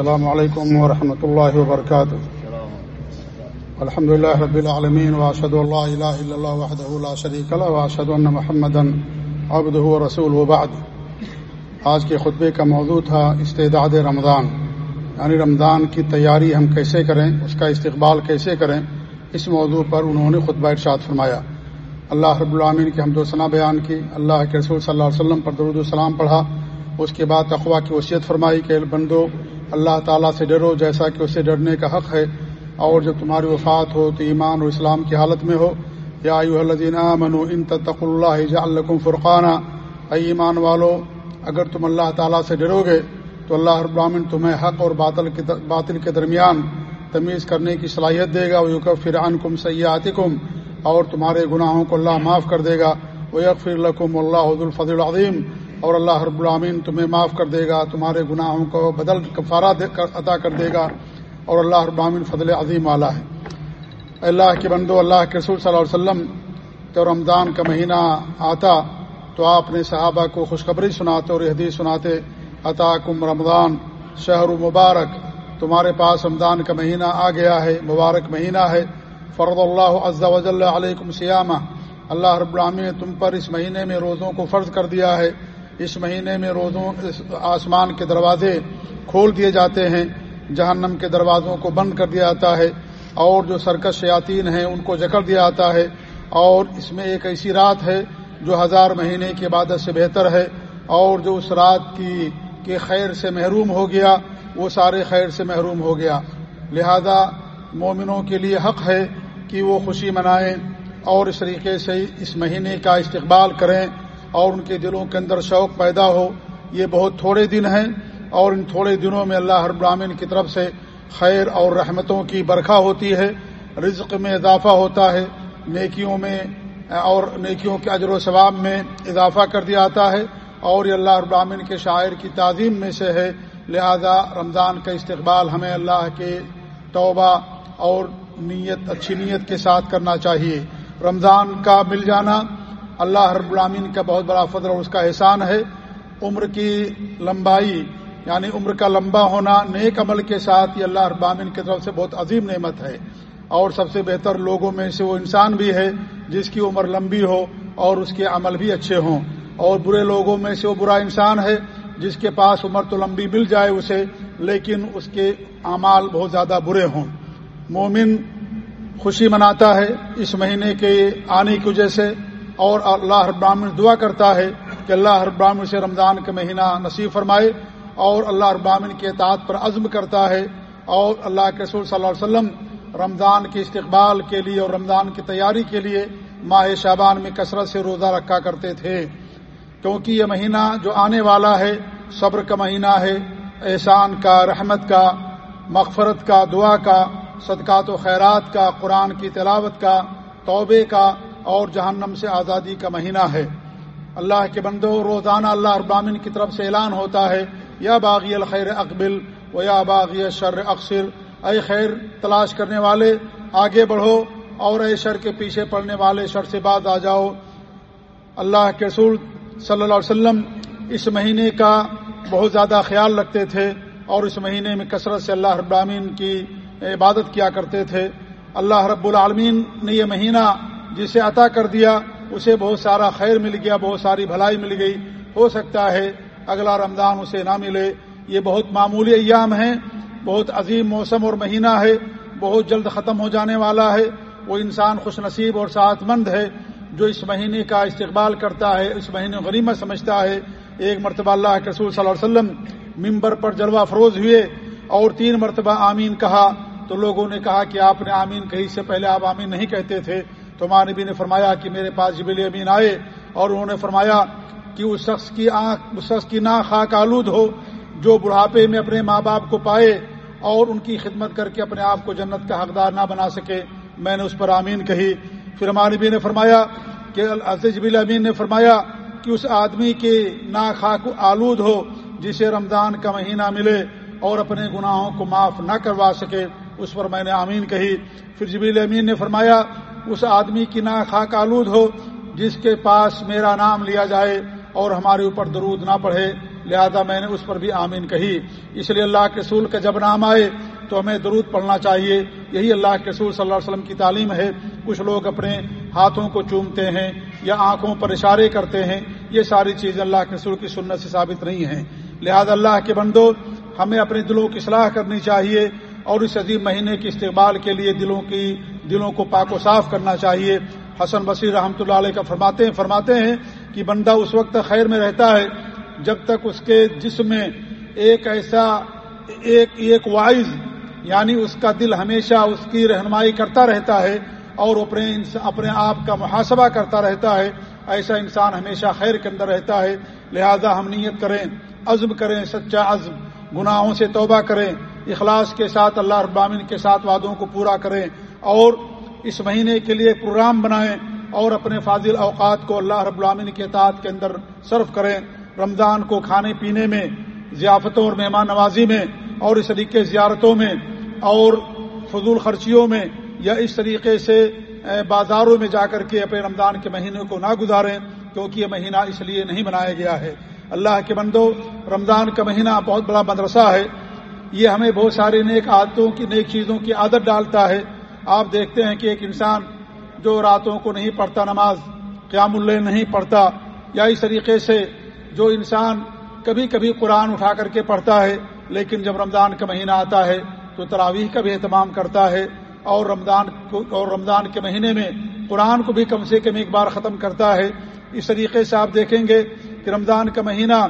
السلام علیکم ورحمۃ اللہ وبرکاتہ الحمد لله رب العالمين واشهد ان لا اله الا الله وحده لا شريك له واشهد ان محمدا عبده ورسوله وبعد آج کے خطبے کا موضوع تھا استعداد رمضان. یعنی رمضان کی تیاری ہم کیسے کریں، اس کا استقبال کیسے کریں، اس موضوع پر انہوں نے خطبہ ارشاد فرمایا۔ اللہ رب العامین کی حمد و ثنا بیان کی، اللہ کے رسول صلی اللہ علیہ وسلم پر درود السلام پڑھا، اس کے بعد تقوا کی وصیت فرمائی کہ بندو اللہ تعالیٰ سے ڈرو جیسا کہ اسے ڈرنے کا حق ہے۔ اور جب تمہاری وفات ہو تو ایمان و اسلام کی حالت میں ہو۔ یا الدین امن ان تق اللہ الکم فرقانہ اے ایمان والو، اگر تم اللہ تعالیٰ سے ڈرو گے تو اللہ ابراہین تمہیں حق اور باطل باطل کے درمیان تمیز کرنے کی صلاحیت دے گا۔ وہ یوکفر عن کم سیاحت کم اور تمہارے گناہوں کو اللہ معاف کر دے گا۔ وہ یکفر القم اللہ حد الفض العظیم۔ اور اللہ رب العامین تمہیں معاف کر دے گا، تمہارے گناہوں کو بدل کفارہ عطا کر دے گا، اور اللہ ابامن فضل عظیم والا ہے۔ اللہ کے بندو، اللہ کے رسول صلی اللہ علیہ وسلم جب رمضان کا مہینہ آتا تو آپ نے صحابہ کو خوشخبری سناتے اور حدیث سناتے، عطا کم رمضان، شہر مبارک، تمہارے پاس رمضان کا مہینہ آ گیا ہے، مبارک مہینہ ہے۔ فرد اللہ عز وجل علیکم سیامہ اللہ رب العامی نے تم پر اس مہینے میں روزوں کو فرض کر دیا ہے۔ اس مہینے میں روزوں آسمان کے دروازے کھول دیے جاتے ہیں، جہنم کے دروازوں کو بند کر دیا جاتا ہے، اور جو سرکش شیاطین ہیں ان کو جکڑ دیا جاتا ہے، اور اس میں ایک ایسی رات ہے جو ہزار مہینے کی عبادت سے بہتر ہے، اور جو اس رات کی، کے خیر سے محروم ہو گیا، وہ سارے خیر سے محروم ہو گیا۔ لہذا مومنوں کے لیے حق ہے کہ وہ خوشی منائیں، اور اس طریقے سے اس مہینے کا استقبال کریں۔ اور ان کے دلوں کے اندر شوق پیدا ہو، یہ بہت تھوڑے دن ہیں اور ان تھوڑے دنوں میں اللہ ہر براہین کی طرف سے خیر اور رحمتوں کی برکھا ہوتی ہے، رزق میں اضافہ ہوتا ہے، نیکیوں میں اور نیکیوں کے اجر و ثواب میں اضافہ کر دیا جاتا ہے اور یہ اللہ ابراہین کے شاعر کی تعظیم میں سے ہے۔ لہذا رمضان کا استقبال ہمیں اللہ کے توبہ اور نیت، اچھی نیت کے ساتھ کرنا چاہیے۔ رمضان کا مل جانا اللہ رب العامین کا بہت بڑا فضل اور اس کا احسان ہے۔ عمر کی لمبائی یعنی عمر کا لمبا ہونا، نیک عمل کے ساتھ یہ اللہ ابامن کی طرف سے بہت عظیم نعمت ہے۔ اور سب سے بہتر لوگوں میں سے وہ انسان بھی ہے جس کی عمر لمبی ہو اور اس کے عمل بھی اچھے ہوں۔ اور برے لوگوں میں سے وہ برا انسان ہے جس کے پاس عمر تو لمبی مل جائے اسے، لیکن اس کے اعمال بہت زیادہ برے ہوں۔ مومن خوشی مناتا ہے اس مہینے کے آنے کی وجہ سے۔ اور اللہ ابراہن دعا کرتا ہے کہ اللہ ابراہن سے رمضان کا مہینہ نصیب فرمائے اور اللہ ابامن کے اطاعت پر عزم کرتا ہے اور اللہ کے رسول صلی اللہ علیہ وسلم رمضان کے استقبال کے لیے اور رمضان کی تیاری کے لیے ماہ شابان میں کثرت سے روزہ رکھا کرتے تھے۔ کیونکہ یہ مہینہ جو آنے والا ہے، صبر کا مہینہ ہے، احسان کا، رحمت کا، مغفرت کا، دعا کا، صدقات و خیرات کا، قرآن کی تلاوت کا توبے کا اور جہنم سے آزادی کا مہینہ ہے۔ اللہ کے بندوں، روزانہ اللہ ابامن کی طرف سے اعلان ہوتا ہے، یا باغی الخیر اقبل و یا باغی شر اکثر اے خیر، تلاش کرنے والے، آگے بڑھو اور اے شر کے پیچھے پڑنے والے، شر سے بعد آ جاؤ۔ اللہ کے رسول صلی اللہ علیہ وسلم اس مہینے کا بہت زیادہ خیال رکھتے تھے اور اس مہینے میں کثرت سے اللہ رب العالمین کی عبادت کیا کرتے تھے۔ اللہ رب العالمین نے یہ مہینہ جسے عطا کر دیا، اسے بہت سارا خیر مل گیا، بہت ساری بھلائی مل گئی۔ ہو سکتا ہے اگلا رمضان اسے نہ ملے۔ یہ بہت معمولی ایام ہیں، بہت عظیم موسم اور مہینہ ہے، بہت جلد ختم ہو جانے والا ہے۔ وہ انسان خوش نصیب اور صحت مند ہے جو اس مہینے کا استقبال کرتا ہے، اس مہینے غریمت سمجھتا ہے۔ ایک مرتبہ اللہ کے رسول صلی اللہ علیہ وسلم ممبر پر جلوہ فروز ہوئے اور تین مرتبہ آمین کہا۔ تو لوگوں نے کہا کہ آپ نے آمین کہی سے پہلے آپ آمین نہیں کہتے تھے۔ تو ماں نبی نے فرمایا کہ میرے پاس جبیل امین آئے اور انہوں نے فرمایا کہ اس شخص کی آنکھ، اس شخص کی ناک خاک آلود ہو، جو بڑھاپے میں اپنے ماں باپ کو پائے اور ان کی خدمت کر کے اپنے آپ کو جنت کا حقدار نہ بنا سکے، میں نے اس پر آمین کہی۔ پھر نبی نے فرمایا کہ جبیل امین نے فرمایا کہ اس آدمی کی نا خاک آلود ہو، جسے رمضان کا مہینہ ملے اور اپنے گناہوں کو معاف نہ کروا سکے، اس پر میں نے آمین کہی۔ پھر جبیل امین نے فرمایا اس آدمی کی نا خاک آلود ہو جس کے پاس میرا نام لیا جائے اور ہمارے اوپر درود نہ پڑھے۔ لہذا میں نے اس پر بھی آمین کہی۔ اس لیے اللہ کے رسول کا جب نام آئے تو ہمیں درود پڑھنا چاہیے۔ یہی اللہ کے رسول صلی اللہ علیہ وسلم کی تعلیم ہے۔ کچھ لوگ اپنے ہاتھوں کو چومتے ہیں یا آنکھوں پر اشارے کرتے ہیں۔ یہ ساری چیزیں اللہ کے رسول کی سنت سے ثابت نہیں ہیں۔ لہذا اللہ کے بندو، ہمیں اپنے دلوں کی صلاح کرنی چاہیے اور اس عظیم مہینے کے استقبال کے لیے دلوں کی دلوں کو پاک و صاف کرنا چاہیے۔ حسن بصیر رحمۃ اللہ علیہ کا فرماتے ہیں فرماتے ہیں کہ بندہ اس وقت خیر میں رہتا ہے جب تک اس کے جسم میں ایک ایسا، ایک ایک وائز یعنی اس کا دل ہمیشہ اس کی رہنمائی کرتا رہتا ہے اور اپنے اپنے آپ کا محاسبہ کرتا رہتا ہے، ایسا انسان ہمیشہ خیر کے اندر رہتا ہے۔ لہذا ہم نیت کریں، عزم کریں، سچا عزم، گناہوں سے توبہ کریں، اخلاص کے ساتھ، اللہ ابامن کے ساتھ وعدوں کو پورا کریں۔ اور اس مہینے کے لیے پروگرام بنائیں اور اپنے فاضل اوقات کو اللہ رب العامن کے اطاعت کے اندر صرف کریں۔ رمضان کو کھانے پینے میں، ضیافتوں اور مہمان نوازی میں اور اس طریقے زیارتوں میں اور فضول خرچیوں میں یا اس طریقے سے بازاروں میں جا کر کے اپنے رمضان کے مہینے کو نہ گزاریں کیونکہ یہ مہینہ اس لیے نہیں بنایا گیا ہے۔ اللہ کے بندو، رمضان کا مہینہ بہت بڑا مدرسہ ہے۔ یہ ہمیں بہت ساری نیک عادتوں کی، نیک چیزوں کی عادت ڈالتا ہے۔ آپ دیکھتے ہیں کہ ایک انسان جو راتوں کو نہیں پڑھتا نماز، قیام اللہ نہیں پڑھتا، یا اس طریقے سے جو انسان کبھی کبھی قرآن اٹھا کر کے پڑھتا ہے، لیکن جب رمضان کا مہینہ آتا ہے تو تراویح کا بھی اہتمام کرتا ہے اور رمضان اور رمضان کے مہینے میں قرآن کو بھی کم سے کم ایک بار ختم کرتا ہے۔ اس طریقے سے آپ دیکھیں گے کہ رمضان کا مہینہ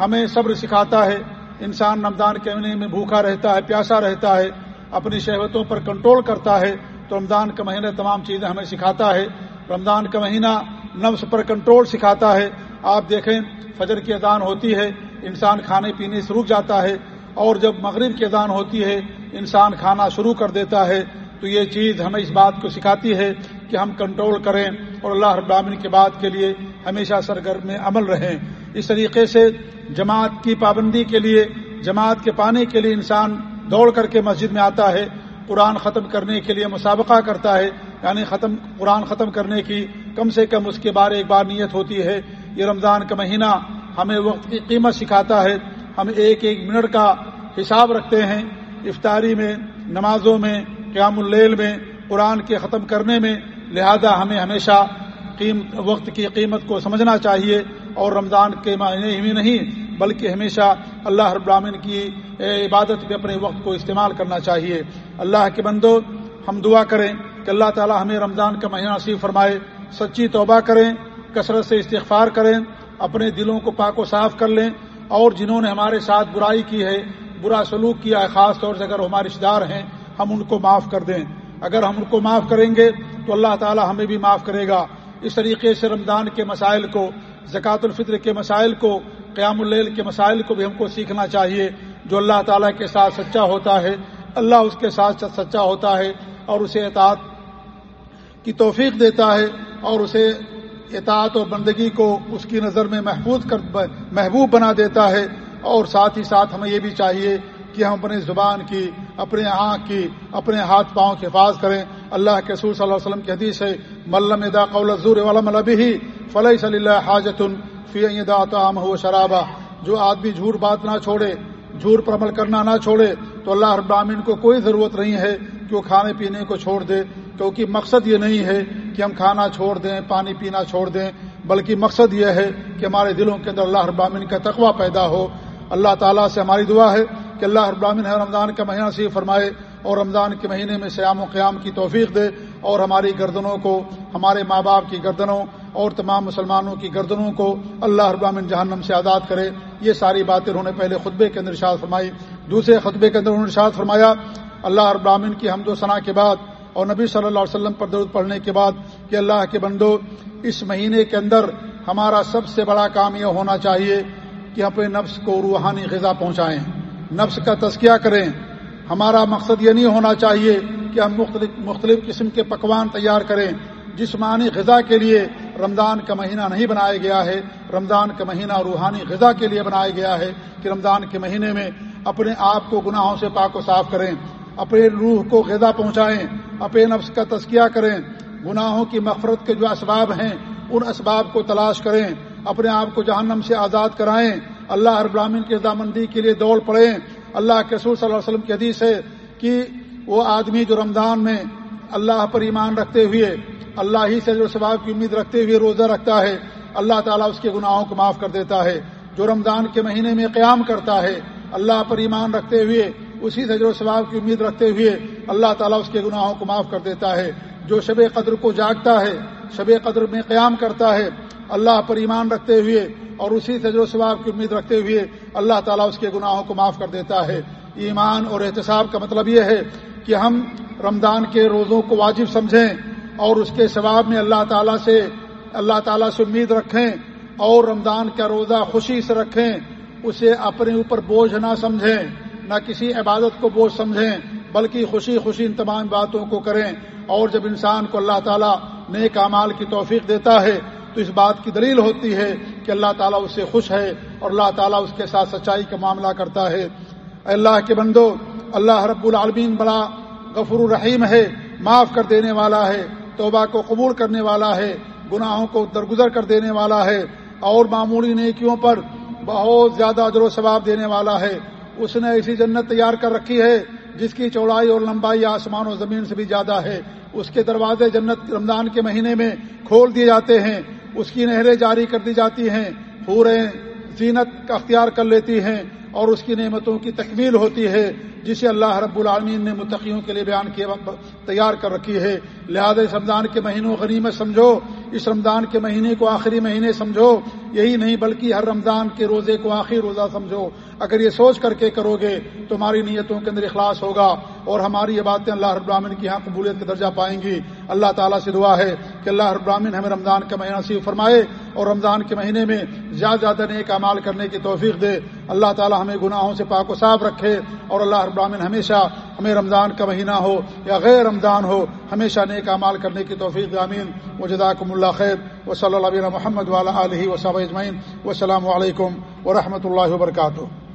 ہمیں صبر سکھاتا ہے، انسان رمضان کے مہینے میں بھوکا رہتا ہے، پیاسا رہتا ہے اپنی شہوتوں پر کنٹرول کرتا ہے تو رمضان کا مہینہ تمام چیزیں ہمیں سکھاتا ہے۔ رمضان کا مہینہ نفس پر کنٹرول سکھاتا ہے۔ آپ دیکھیں، فجر کی اذان ہوتی ہے، انسان کھانے پینے سے رک جاتا ہے۔ اور جب مغرب کی اذان ہوتی ہے، انسان کھانا شروع کر دیتا ہے۔ تو یہ چیز ہمیں اس بات کو سکھاتی ہے کہ ہم کنٹرول کریں اور اللہ ابامن کے بعد کے لیے ہمیشہ سرگرم میں عمل رہیں۔ اس طریقے سے جماعت کی پابندی کے لیے، جماعت کے پانے کے لیے انسان دوڑ کر کے مسجد میں آتا ہے، قرآن ختم کرنے کے لیے مسابقہ کرتا ہے یعنی ختم، قرآن ختم کرنے کی کم سے کم اس کے بارے ایک بار نیت ہوتی ہے۔ یہ رمضان کا مہینہ ہمیں وقت کی قیمت سکھاتا ہے۔ ہم ایک ایک منٹ کا حساب رکھتے ہیں۔ افطاری میں، نمازوں میں، قیام اللیل میں، قرآن کے ختم کرنے میں۔ لہذا ہمیں ہمیشہ وقت کی قیمت کو سمجھنا چاہیے۔ اور رمضان کے معنی ہی نہیں بلکہ ہمیشہ اللہ رب العالمین کی عبادت میں اپنے وقت کو استعمال کرنا چاہیے۔ اللہ کے بندو، ہم دعا کریں کہ اللہ تعالی ہمیں رمضان کا مہینہ نصیب فرمائے، سچی توبہ کریں، کثرت سے استغفار کریں، اپنے دلوں کو پاک و صاف کر لیں۔ اور جنہوں نے ہمارے ساتھ برائی کی ہے، برا سلوک کیا ہے، خاص طور سے اگر ہمارے رشتے دار ہیں، ہم ان کو معاف کر دیں۔ اگر ہم ان کو معاف کریں گے، تو اللہ تعالی ہمیں بھی معاف کرے گا۔ اس طریقے سے رمضان کے مسائل کو، زکوٰۃ الفطر کے مسائل کو قیام اللیل کے مسائل کو بھی ہم کو سیکھنا چاہیے، جو اللہ تعالیٰ کے ساتھ سچا ہوتا ہے، اللہ اس کے ساتھ سچا ہوتا ہے اور اسے اطاعت کی توفیق دیتا ہے اور اسے اطاعت اور بندگی کو اس کی نظر میں محفوظ کر محبوب بنا دیتا ہے اور ساتھ ہی ساتھ ہمیں یہ بھی چاہیے کہ ہم اپنے زبان کی، اپنے آنکھ کی، اپنے ہاتھ پاؤں کی حفاظ کریں۔ اللہ کے رسول صلی اللہ علیہ وسلم کی حدیث ہے ملم ادا قول ضور علم البی فلح صلی اللہ حاجت فی دام ہو شرابہ، جو آدمی جھوٹ بات نہ چھوڑے، جھوٹ پر عمل کرنا نہ چھوڑے، تو اللہ ابامین کو کوئی ضرورت نہیں ہے کہ وہ کھانے پینے کو چھوڑ دے، کیونکہ مقصد یہ نہیں ہے کہ ہم کھانا چھوڑ دیں، پانی پینا چھوڑ دیں، بلکہ مقصد یہ ہے کہ ہمارے دلوں کے اندر اللہ ابامین کا تقوی پیدا ہو۔ اللہ تعالیٰ سے ہماری دعا ہے کہ اللہ ابامن ہے رمضان کا مہینہ سے فرمائے اور رمضان کے مہینے میں سیام و قیام کی توفیق دے اور ہماری گردنوں کو، ہمارے ماں باپ کی گردنوں اور تمام مسلمانوں کی گردنوں کو اللہ ابامن جہنم سے آزاد کرے۔ یہ ساری باتیں انہوں نے پہلے خطبے کے اندر ارشاد فرمائی۔ دوسرے خطبے کے اندر انہوں نے ارشاد فرمایا، اللہ ابامن کی حمد و ثناء کے بعد اور نبی صلی اللہ علیہ وسلم پر درود پڑھنے کے بعد کہ اللہ کے بندو، اس مہینے کے اندر ہمارا سب سے بڑا کام یہ ہونا چاہیے کہ اپنے نفس کو روحانی غذا پہنچائیں۔ نفس کا تذکیہ کریں۔ ہمارا مقصد یہ نہیں ہونا چاہیے کہ ہم مختلف مختلف قسم کے پکوان تیار کریں۔ جسمانی غذا کے لیے رمضان کا مہینہ نہیں بنایا گیا ہے۔ رمضان کا مہینہ روحانی غذا کے لیے بنایا گیا ہے کہ رمضان کے مہینے میں اپنے آپ کو گناہوں سے پاک و صاف کریں، اپنے روح کو غذا پہنچائیں، اپنے نفس کا تذکیہ کریں۔ گناہوں کی مفرت کے جو اسباب ہیں، ان اسباب کو تلاش کریں، اپنے آپ کو جہنم سے آزاد کرائیں۔ اللہ ہر براہین کی رضامندی کے لیے دوڑ پڑیں۔ اللہ کے رسول صلی اللہ علیہ وسلم کی حدیث ہے کہ وہ آدمی جو رمضان میں اللہ پر ایمان رکھتے ہوئے، اللہ ہی سے جو ثواب کی امید رکھتے ہوئے روزہ رکھتا ہے، اللہ تعالیٰ اس کے گناہوں کو معاف کر دیتا ہے، جو رمضان کے مہینے میں قیام کرتا ہے، اللہ پر ایمان رکھتے ہوئے، اسی سے جو ثواب کی امید رکھتے ہوئے، اللہ تعالیٰ اس کے گناہوں کو معاف کر دیتا ہے۔ جو شب قدر کو جاگتا ہے، شب قدر میں قیام کرتا ہے، اللہ پر ایمان رکھتے ہوئے اور اسی سے جو ثواب کی امید رکھتے ہوئے، اللہ تعالیٰ اس کے گناہوں کو معاف کر دیتا ہے۔ ایمان اور احتساب کا مطلب یہ ہے کہ ہم رمضان کے روزوں کو واجب سمجھیں اور اس کے ثواب میں اللہ تعالیٰ سے اللہ تعالیٰ سے امید رکھیں اور رمضان کا روزہ خوشی سے رکھیں، اسے اپنے اوپر بوجھ نہ سمجھیں، نہ کسی عبادت کو بوجھ سمجھیں، بلکہ خوشی خوشی ان تمام باتوں کو کریں۔ اور جب انسان کو اللہ تعالیٰ نیک امال کی توفیق دیتا ہے، تو اس بات کی دلیل ہوتی ہے کہ اللہ تعالیٰ اس سے خوش ہے اور اللہ تعالیٰ اس کے ساتھ سچائی کا معاملہ کرتا ہے۔ اللہ کے بندو، اللہ رب العالمین بڑا غفر الرحیم ہے، معاف کر دینے والا ہے، توبہ کو قبول کرنے والا ہے، گناہوں کو درگزر کر دینے والا ہے، اور معمولی نیکیوں پر بہت زیادہ اجر و ثواب دینے والا ہے۔ اس نے ایسی جنت تیار کر رکھی ہے، جس کی چوڑائی اور لمبائی آسمان و زمین سے بھی زیادہ ہے۔ اس کے دروازے جنت رمضان کے مہینے میں کھول دیے جاتے ہیں، اس کی نہریں جاری کر دی جاتی ہیں، پورے زینت کا اختیار کر لیتی ہیں، اور اس کی نعمتوں کی تکمیل ہوتی ہے۔ جسے اللہ رب العالمین نے متقیوں کے لیے بیان کیا تیار کر رکھی ہے۔ لہٰذا اس رمضان کے مہینوں غنیمت سمجھو، اس رمضان کے مہینے کو آخری مہینے سمجھو۔ یہی نہیں بلکہ ہر رمضان کے روزے کو آخری روزہ سمجھو۔ اگر یہ سوچ کر کے کرو گے، تمہاری نیتوں کے اندر اخلاص ہوگا۔ اور ہماری یہ باتیں اللہ رب العالمین کی یہاں قبولیت کا درجہ پائیں گی۔ اللہ تعالیٰ سے دعا ہے کہ اللہ رب العالمین ہمیں رمضان کا مہینہ نصیب فرمائے اور رمضان کے مہینے میں زیادہ زیادہ نیک امال کرنے کی توفیق دے۔ اللہ تعالیٰ ہمیں گناہوں سے پاک و صاف رکھے اور اللہ رب العالمین ہمیشہ ہمیں رمضان کا مہینہ ہو یا غیر رمضان ہو، ہمیشہ نیک امال کرنے کی توفیق امین و جداکم اللہ خیر۔ و صلی اللہ علیہ محمد والا علیہ و صاحب اجمعین۔ و السلام علیکم و رحمۃ اللہ وبرکاتہ۔